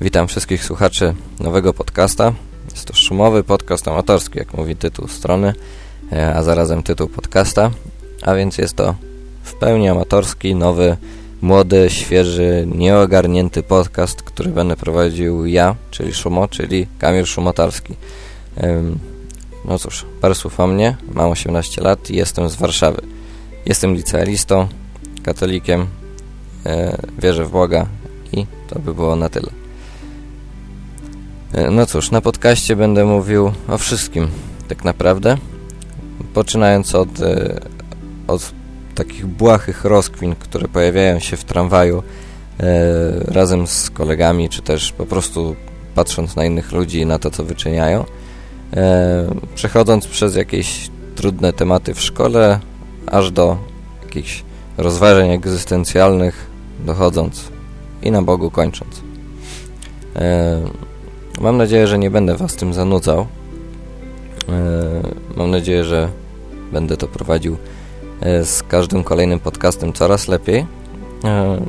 Witam wszystkich słuchaczy nowego podcasta. Jest to szumowy podcast amatorski, jak mówi tytuł strony, e, a zarazem tytuł podcasta. A więc jest to w pełni amatorski, nowy, młody, świeży, nieogarnięty podcast, który będę prowadził ja, czyli Szumo, czyli Kamil Szumotarski. No cóż, parę słów o mnie. Mam 18 lat i jestem z Warszawy. Jestem licealistą, katolikiem, e, wierzę w Boga i to by było na tyle. E, no cóż, na podcaście będę mówił o wszystkim, tak naprawdę. Poczynając od, e, od takich błahych rozkwin, które pojawiają się w tramwaju e, razem z kolegami, czy też po prostu patrząc na innych ludzi i na to, co wyczyniają. Przechodząc przez jakieś trudne tematy w szkole, aż do jakichś rozważań egzystencjalnych, dochodząc i na Bogu kończąc. Mam nadzieję, że nie będę Was tym zanudzał. E, mam nadzieję, że będę to prowadził e, z każdym kolejnym podcastem coraz lepiej. E,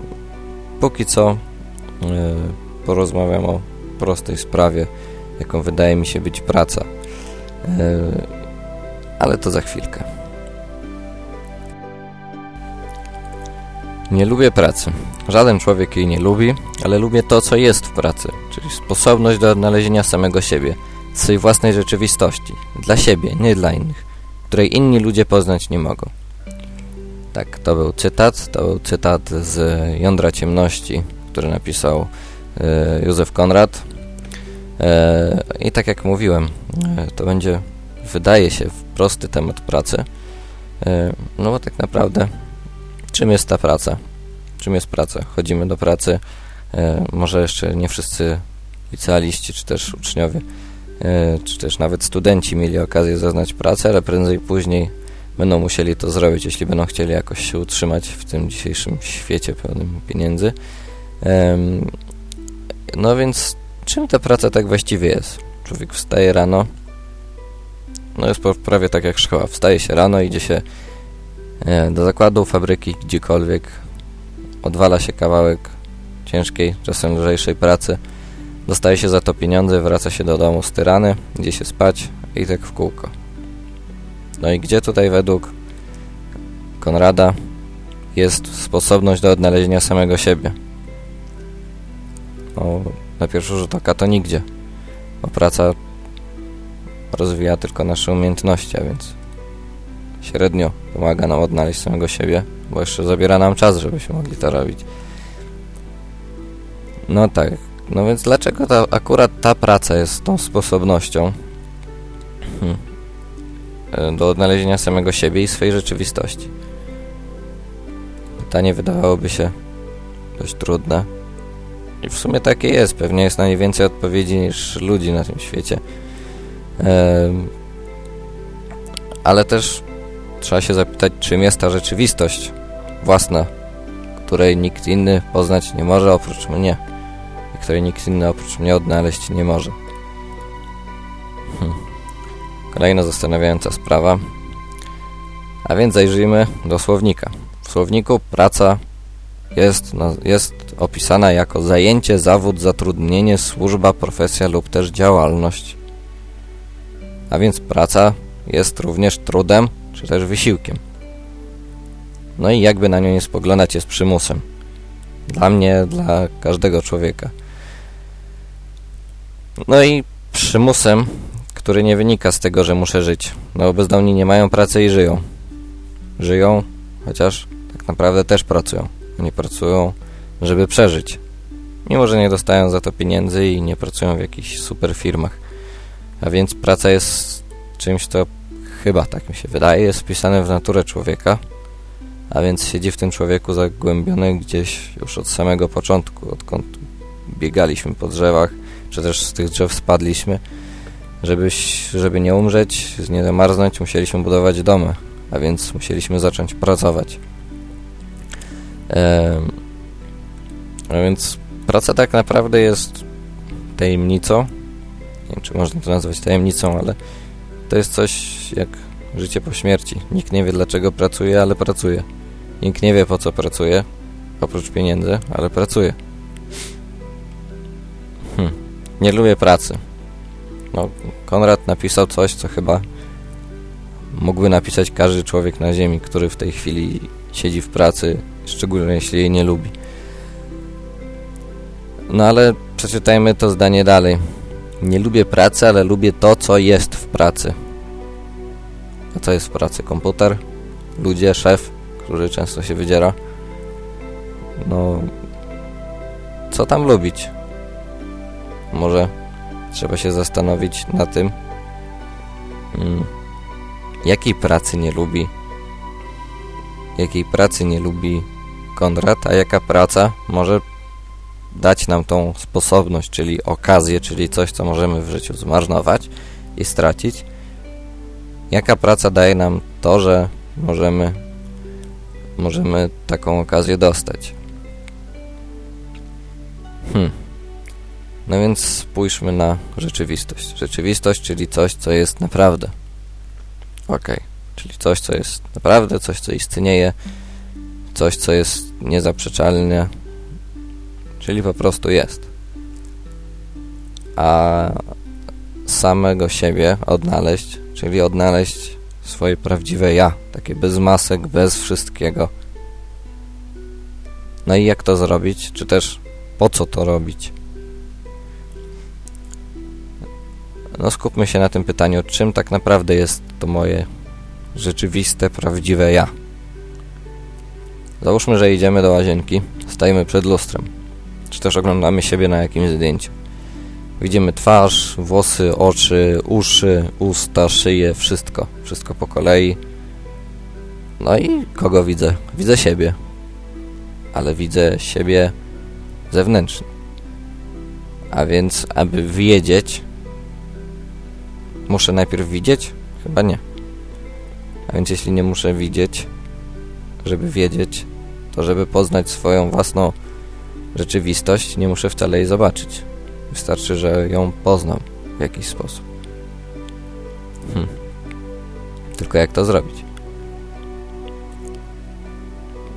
póki co porozmawiam o prostej sprawie, jaką wydaje mi się być praca. Ale to za chwilkę. Nie lubię pracy. Żaden człowiek jej nie lubi, ale lubię to, co jest w pracy, czyli sposobność do odnalezienia samego siebie, swojej własnej rzeczywistości, dla siebie, nie dla innych, której inni ludzie poznać nie mogą. Tak, to był cytat, to był cytat z Jądra Ciemności, który napisał e, Józef Konrad. E, I tak jak mówiłem, e, to będzie, wydaje się, prosty temat pracy, no bo tak naprawdę czym jest ta praca? Czym jest praca? Chodzimy do pracy, e, może jeszcze nie wszyscy licealiści, czy też uczniowie, e, czy też nawet studenci mieli okazję zaznać pracę, ale prędzej później będą musieli to zrobić, jeśli będą chcieli jakoś się utrzymać w tym dzisiejszym świecie pełnym pieniędzy. No więc czym ta praca tak właściwie jest? Człowiek wstaje rano, no jest prawie tak jak szkoła, wstaje się rano, idzie się do zakładu, fabryki, gdziekolwiek, odwala się kawałek ciężkiej, czasem lżejszej pracy, dostaje się za to pieniądze, wraca się do domu styrany, idzie się spać i tak w kółko. No i gdzie tutaj według Konrada jest sposobność do odnalezienia samego siebie? No, na pierwszy rzut oka to nigdzie, bo praca rozwija tylko nasze umiejętności, a więc średnio pomaga nam odnaleźć samego siebie, bo jeszcze zabiera nam czas, żebyśmy mogli to robić. No tak, no więc dlaczego ta, akurat ta praca jest tą sposobnością hmm, e, do odnalezienia samego siebie i swojej rzeczywistości? Pytanie wydawałoby się dość trudne. I w sumie takie jest. Pewnie jest na nie więcej odpowiedzi niż ludzi na tym świecie. ale też trzeba się zapytać, czym jest ta rzeczywistość własna, której nikt inny poznać nie może oprócz mnie i której nikt inny oprócz mnie odnaleźć nie może. Hm. Kolejna zastanawiająca sprawa. A więc zajrzyjmy do słownika. W słowniku praca jest, no, jest opisana jako zajęcie, zawód, zatrudnienie, służba, profesja lub też działalność. A więc praca jest również trudem czy też wysiłkiem. No i jakby na nią nie spoglądać jest przymusem. Dla mnie, dla każdego człowieka. No i przymusem, który nie wynika z tego, że muszę żyć. No bo bezdomni nie mają pracy i żyją. Żyją, chociaż tak naprawdę też pracują. Nie pracują, żeby przeżyć. Mimo, że nie dostają za to pieniędzy i nie pracują w jakichś super firmach. A więc praca jest czymś, co chyba, tak mi się wydaje, jest wpisane w naturę człowieka a więc siedzi w tym człowieku zagłębiony gdzieś już od samego początku, odkąd biegaliśmy po drzewach, czy też z tych drzew spadliśmy. Żebyś, żeby nie umrzeć, nie zamarznąć, musieliśmy budować domy, a więc musieliśmy zacząć pracować. Ehm, a więc praca tak naprawdę jest tajemnicą. Nie wiem, czy można to nazwać tajemnicą, ale to jest coś jak życie po śmierci. Nikt nie wie dlaczego pracuje, ale pracuje. Nikt nie wie po co pracuje, oprócz pieniędzy, ale pracuje. Nie lubię pracy. No, Konrad napisał coś, co chyba mógłby napisać każdy człowiek na ziemi, który w tej chwili siedzi w pracy, szczególnie jeśli jej nie lubi. No ale przeczytajmy to zdanie dalej. Nie lubię pracy, ale lubię to, co jest w pracy. A co jest w pracy? Komputer? Ludzie? Szef? Który często się wydziera? No... Co tam lubić? Może trzeba się zastanowić na tym, hmm, jakiej pracy nie lubi, jakiej pracy nie lubi Konrad, a jaka praca może dać nam tą sposobność, czyli okazję, czyli coś, co możemy w życiu zmarnować i stracić. Jaka praca daje nam to, że możemy, możemy taką okazję dostać. Hmm. No więc spójrzmy na rzeczywistość. Rzeczywistość, czyli coś, co jest naprawdę. Ok, czyli coś, co jest naprawdę, coś, co istnieje, coś, co jest niezaprzeczalne, czyli po prostu jest. A samego siebie odnaleźć, czyli odnaleźć swoje prawdziwe ja, takie bez masek, bez wszystkiego. No i jak to zrobić, czy też po co to robić? No skupmy się na tym pytaniu, czym tak naprawdę jest to moje rzeczywiste, prawdziwe ja. Załóżmy, że idziemy do łazienki, stajemy przed lustrem, czy też oglądamy siebie na jakimś zdjęciu. Widzimy twarz, włosy, oczy, uszy, usta, szyję, wszystko. Wszystko po kolei. No i kogo widzę? Widzę siebie. Ale widzę siebie zewnętrznie. A więc, aby wiedzieć, muszę najpierw widzieć? Chyba nie. A więc jeśli nie muszę widzieć, żeby wiedzieć, to żeby poznać swoją własną rzeczywistość, nie muszę wcale jej zobaczyć. Wystarczy, że ją poznam w jakiś sposób. Hmm. Tylko jak to zrobić?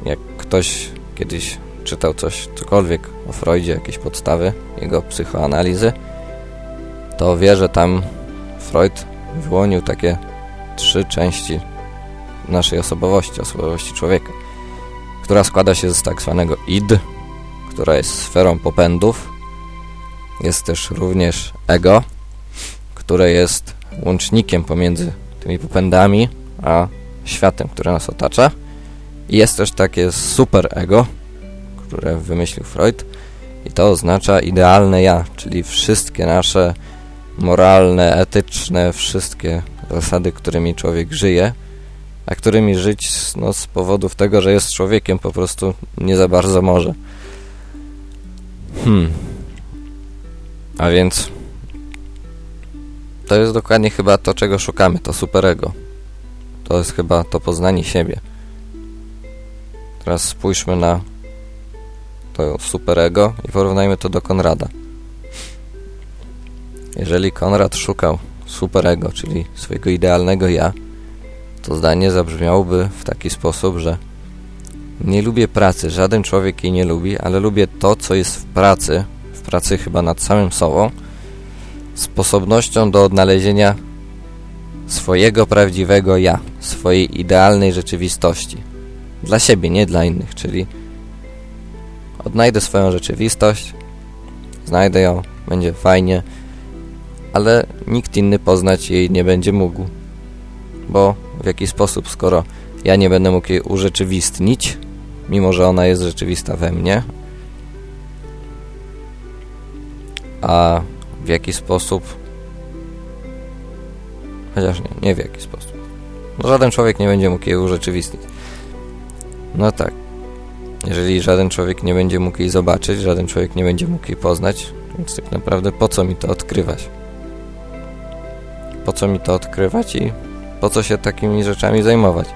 Jak ktoś kiedyś czytał coś, cokolwiek o Freudzie, jakieś podstawy jego psychoanalizy, to wie, że tam Freud wyłonił takie trzy części naszej osobowości, osobowości człowieka, która składa się z tak zwanego id, która jest sferą popędów, jest też również ego, które jest łącznikiem pomiędzy tymi popędami a światem, który nas otacza. I jest też takie super ego, które wymyślił Freud i to oznacza idealne ja, czyli wszystkie nasze moralne, etyczne, wszystkie zasady, którymi człowiek żyje, a którymi żyć no, z powodów tego, że jest człowiekiem po prostu nie za bardzo może. Hmm. A więc to jest dokładnie chyba to, czego szukamy, to superego. To jest chyba to poznanie siebie. Teraz spójrzmy na to superego i porównajmy to do Konrada. Jeżeli Konrad szukał superego, czyli swojego idealnego ja, to zdanie zabrzmiałoby w taki sposób, że nie lubię pracy, żaden człowiek jej nie lubi, ale lubię to, co jest w pracy, w pracy chyba nad samym sobą, sposobnością do odnalezienia swojego prawdziwego ja, swojej idealnej rzeczywistości. Dla siebie, nie dla innych, czyli odnajdę swoją rzeczywistość, znajdę ją, będzie fajnie, ale nikt inny poznać jej nie będzie mógł. Bo w jaki sposób, skoro ja nie będę mógł jej urzeczywistnić, mimo że ona jest rzeczywista we mnie, a w jaki sposób? Chociaż nie, nie w jaki sposób. No żaden człowiek nie będzie mógł jej urzeczywistnić. No tak. Jeżeli żaden człowiek nie będzie mógł jej zobaczyć, żaden człowiek nie będzie mógł jej poznać, więc tak naprawdę po co mi to odkrywać? Po co mi to odkrywać i po co się takimi rzeczami zajmować?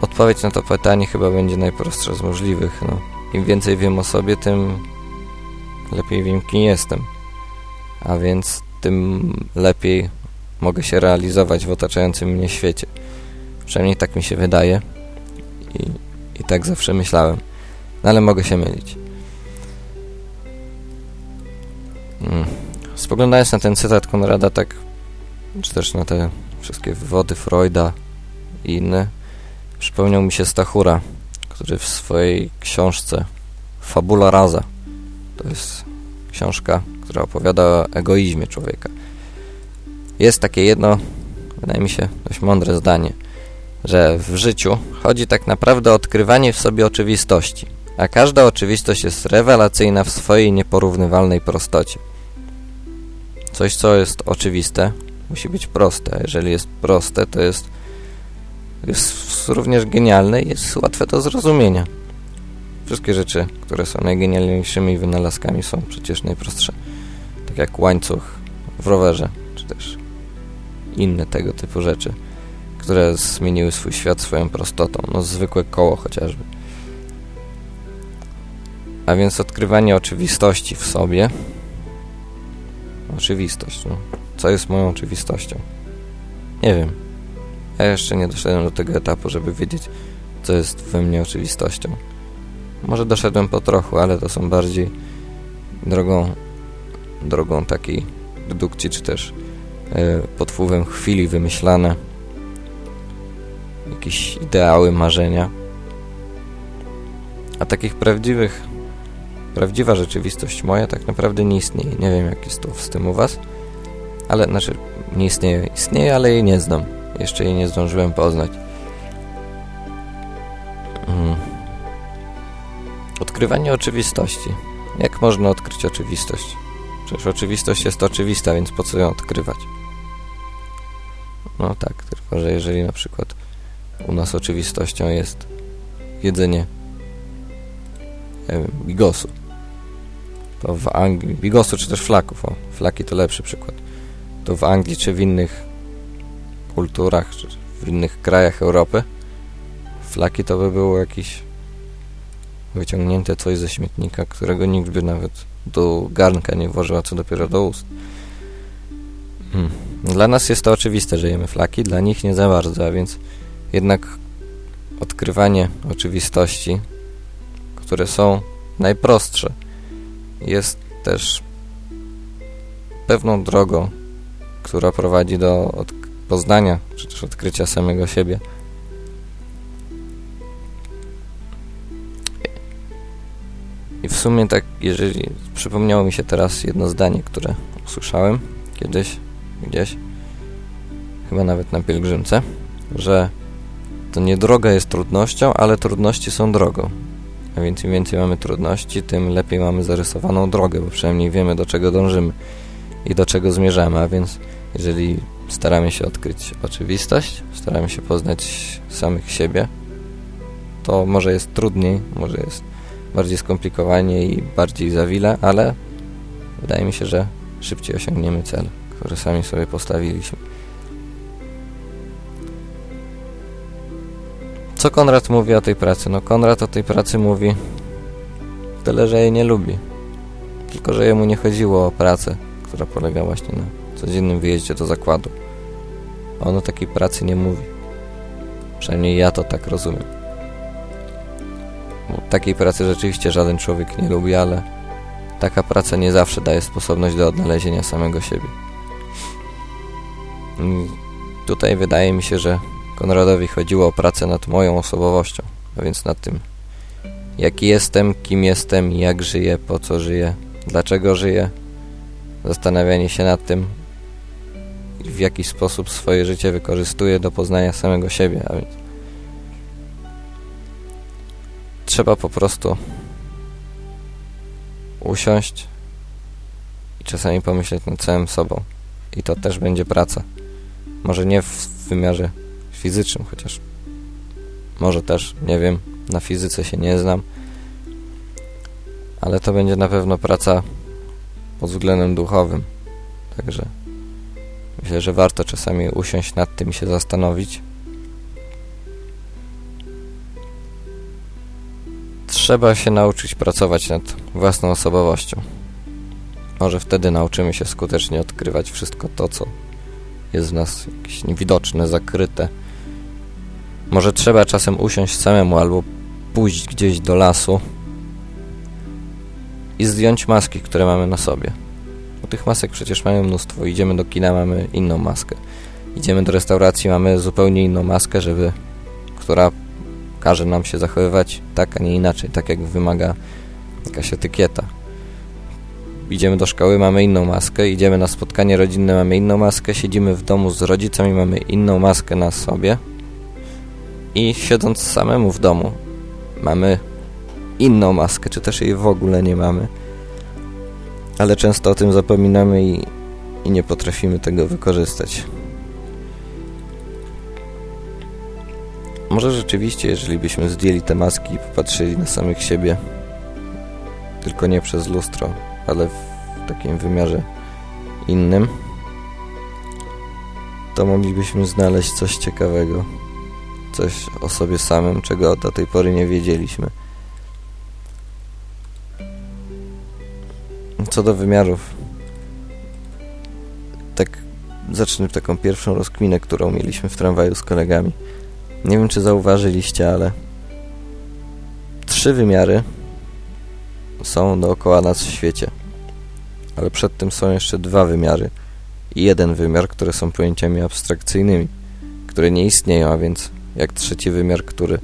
Odpowiedź na to pytanie chyba będzie najprostsza z możliwych. No, Im więcej wiem o sobie, tym lepiej wiem, kim jestem. A więc tym lepiej mogę się realizować w otaczającym mnie świecie. Przynajmniej tak mi się wydaje i, i tak zawsze myślałem. No ale mogę się mylić. spoglądając na ten cytat Konrada, tak, czy też na te wszystkie wywody Freuda i inne, przypomniał mi się Stachura, który w swojej książce Fabula Rasa, to jest książka, która opowiada o egoizmie człowieka. Jest takie jedno, wydaje mi się, dość mądre zdanie, że w życiu chodzi tak naprawdę o odkrywanie w sobie oczywistości, a każda oczywistość jest rewelacyjna w swojej nieporównywalnej prostocie. Coś, co jest oczywiste, musi być proste, a jeżeli jest proste, to jest, jest również genialne i jest łatwe do zrozumienia. Wszystkie rzeczy, które są najgenialniejszymi wynalazkami są przecież najprostsze. Tak jak łańcuch w rowerze, czy też inne tego typu rzeczy, które zmieniły swój świat swoją prostotą. No zwykłe koło chociażby. A więc odkrywanie oczywistości w sobie. Oczywistość. No. Co jest moją oczywistością? Nie wiem. Ja jeszcze nie doszedłem do tego etapu, żeby wiedzieć, co jest we mnie oczywistością. Może doszedłem po trochu, ale to są bardziej drogą, drogą takiej dedukcji, czy też e, pod wpływem chwili wymyślane jakieś ideały, marzenia. A takich prawdziwych, prawdziwa rzeczywistość moja tak naprawdę nie istnieje. Nie wiem, jak jest to z tym u was, ale, znaczy, nie istnieje, istnieje, ale jej nie znam. Jeszcze jej nie zdążyłem poznać. Hmm. Odkrywanie oczywistości. Jak można odkryć oczywistość? Przecież oczywistość jest oczywista, więc po co ją odkrywać? No tak, tylko że jeżeli na przykład u nas oczywistością jest jedzenie nie wiem, bigosu, to w Anglii, bigosu czy też flaków, o, flaki to lepszy przykład, to w Anglii czy w innych kulturach, czy w innych krajach Europy flaki to by było jakiś wyciągnięte coś ze śmietnika, którego nikt by nawet do garnka nie włożyła, co dopiero do ust. Hmm. Dla nas jest to oczywiste, że jemy flaki, dla nich nie za bardzo, a więc jednak odkrywanie oczywistości, które są najprostsze, jest też pewną drogą, która prowadzi do poznania, czy też odkrycia samego siebie. I w sumie tak, jeżeli przypomniało mi się teraz jedno zdanie, które usłyszałem kiedyś, gdzieś, chyba nawet na pielgrzymce, że to nie droga jest trudnością, ale trudności są drogą. A więc im więcej mamy trudności, tym lepiej mamy zarysowaną drogę, bo przynajmniej wiemy do czego dążymy i do czego zmierzamy, a więc jeżeli staramy się odkryć oczywistość, staramy się poznać samych siebie, to może jest trudniej, może jest bardziej skomplikowanie i bardziej zawile, ale wydaje mi się, że szybciej osiągniemy cel, który sami sobie postawiliśmy. Co Konrad mówi o tej pracy? No Konrad o tej pracy mówi tyle, że jej nie lubi. Tylko, że jemu nie chodziło o pracę, która polega właśnie na codziennym wyjeździe do zakładu. On o takiej pracy nie mówi. Przynajmniej ja to tak rozumiem. Bo takiej pracy rzeczywiście żaden człowiek nie lubi, ale taka praca nie zawsze daje sposobność do odnalezienia samego siebie. I tutaj wydaje mi się, że Konradowi chodziło o pracę nad moją osobowością, a więc nad tym, jaki jestem, kim jestem, jak żyję, po co żyję, dlaczego żyję, zastanawianie się nad tym, w jaki sposób swoje życie wykorzystuję do poznania samego siebie, a więc trzeba po prostu usiąść i czasami pomyśleć nad całym sobą. I to też będzie praca. Może nie w wymiarze fizycznym, chociaż może też, nie wiem, na fizyce się nie znam, ale to będzie na pewno praca pod względem duchowym. Także myślę, że warto czasami usiąść nad tym i się zastanowić. Trzeba się nauczyć pracować nad własną osobowością. Może wtedy nauczymy się skutecznie odkrywać wszystko to, co jest w nas jakieś niewidoczne, zakryte, może trzeba czasem usiąść samemu albo pójść gdzieś do lasu i zdjąć maski, które mamy na sobie. Tych masek przecież mamy mnóstwo. Idziemy do kina, mamy inną maskę. Idziemy do restauracji, mamy zupełnie inną maskę, żeby, która każe nam się zachowywać tak, a nie inaczej, tak jak wymaga jakaś etykieta. Idziemy do szkoły, mamy inną maskę, idziemy na spotkanie rodzinne, mamy inną maskę, siedzimy w domu z rodzicami, mamy inną maskę na sobie i siedząc samemu w domu mamy inną maskę, czy też jej w ogóle nie mamy. Ale często o tym zapominamy i, i nie potrafimy tego wykorzystać. Może rzeczywiście, jeżeli byśmy zdjęli te maski i popatrzyli na samych siebie, tylko nie przez lustro, ale w takim wymiarze innym, to moglibyśmy znaleźć coś ciekawego, coś o sobie samym, czego do tej pory nie wiedzieliśmy. Co do wymiarów, tak zacznę taką pierwszą rozkminę, którą mieliśmy w tramwaju z kolegami. Nie wiem, czy zauważyliście, ale trzy wymiary są dookoła nas w świecie. Ale przed tym są jeszcze dwa wymiary i jeden wymiar, które są pojęciami abstrakcyjnymi, które nie istnieją, a więc jak trzeci wymiar, który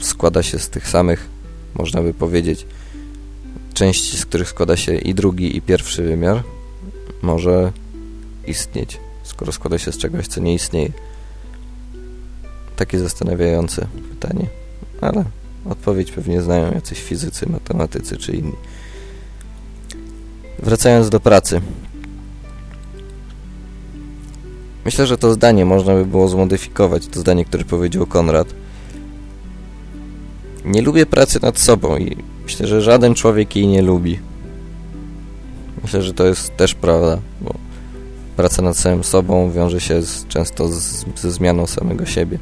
składa się z tych samych, można by powiedzieć, części, z których składa się i drugi, i pierwszy wymiar, może istnieć, skoro składa się z czegoś, co nie istnieje. Takie zastanawiające pytanie, ale odpowiedź pewnie znają jacyś fizycy, matematycy czy inni. Wracając do pracy. Myślę, że to zdanie można by było zmodyfikować, to zdanie, które powiedział Konrad. Nie lubię pracy nad sobą i myślę, że żaden człowiek jej nie lubi. Myślę, że to jest też prawda, bo praca nad samym sobą wiąże się z, często z, ze zmianą samego siebie,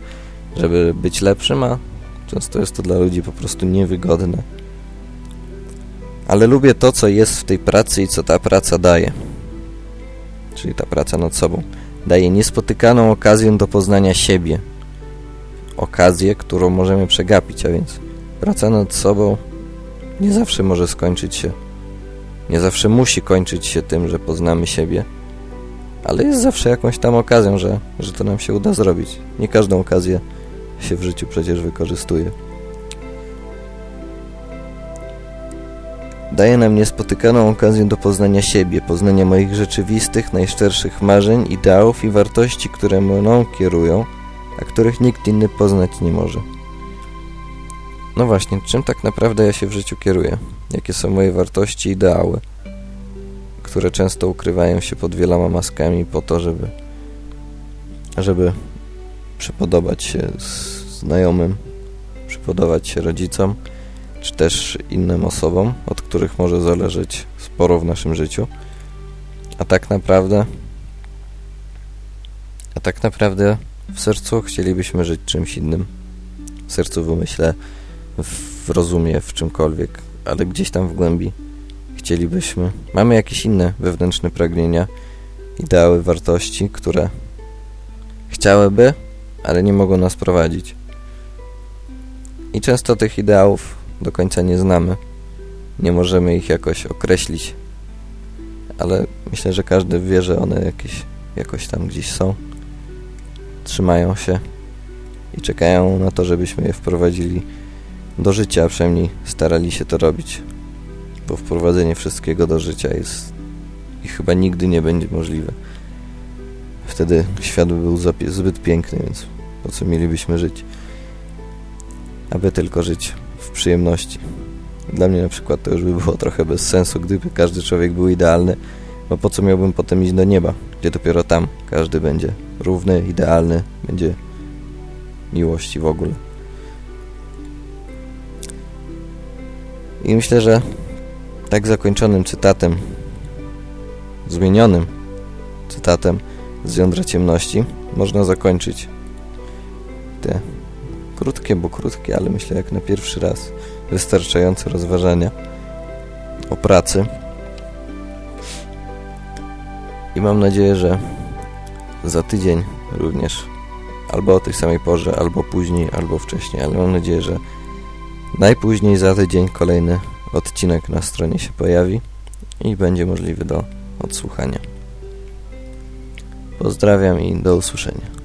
żeby być lepszym, a często jest to dla ludzi po prostu niewygodne. Ale lubię to, co jest w tej pracy i co ta praca daje. Czyli ta praca nad sobą. Daje niespotykaną okazję do poznania siebie. Okazję, którą możemy przegapić, a więc praca nad sobą nie zawsze może skończyć się. Nie zawsze musi kończyć się tym, że poznamy siebie ale jest zawsze jakąś tam okazją, że, że to nam się uda zrobić. Nie każdą okazję się w życiu przecież wykorzystuje. Daje nam niespotykaną okazję do poznania siebie, poznania moich rzeczywistych, najszczerszych marzeń, ideałów i wartości, które mną kierują, a których nikt inny poznać nie może. No właśnie, czym tak naprawdę ja się w życiu kieruję? Jakie są moje wartości i ideały? które często ukrywają się pod wieloma maskami po to, żeby żeby przypodobać się znajomym, przypodobać się rodzicom, czy też innym osobom, od których może zależeć sporo w naszym życiu. A tak naprawdę a tak naprawdę w sercu chcielibyśmy żyć czymś innym. W sercu, w umyśle, w rozumie, w czymkolwiek, ale gdzieś tam w głębi chcielibyśmy. Mamy jakieś inne wewnętrzne pragnienia, ideały, wartości, które chciałyby, ale nie mogą nas prowadzić. I często tych ideałów do końca nie znamy. Nie możemy ich jakoś określić, ale myślę, że każdy wie, że one jakieś, jakoś tam gdzieś są. Trzymają się i czekają na to, żebyśmy je wprowadzili do życia, przynajmniej starali się to robić bo wprowadzenie wszystkiego do życia jest i chyba nigdy nie będzie możliwe. Wtedy świat by był zbyt piękny, więc po co mielibyśmy żyć? Aby tylko żyć w przyjemności. Dla mnie na przykład to już by było trochę bez sensu, gdyby każdy człowiek był idealny, bo po co miałbym potem iść do nieba, gdzie dopiero tam każdy będzie równy, idealny, będzie miłości w ogóle. I myślę, że tak zakończonym cytatem, zmienionym cytatem z jądra ciemności, można zakończyć te krótkie, bo krótkie, ale myślę jak na pierwszy raz wystarczające rozważania o pracy. I mam nadzieję, że za tydzień również albo o tej samej porze, albo później, albo wcześniej, ale mam nadzieję, że najpóźniej za tydzień kolejny odcinek na stronie się pojawi i będzie możliwy do odsłuchania. Pozdrawiam i do usłyszenia.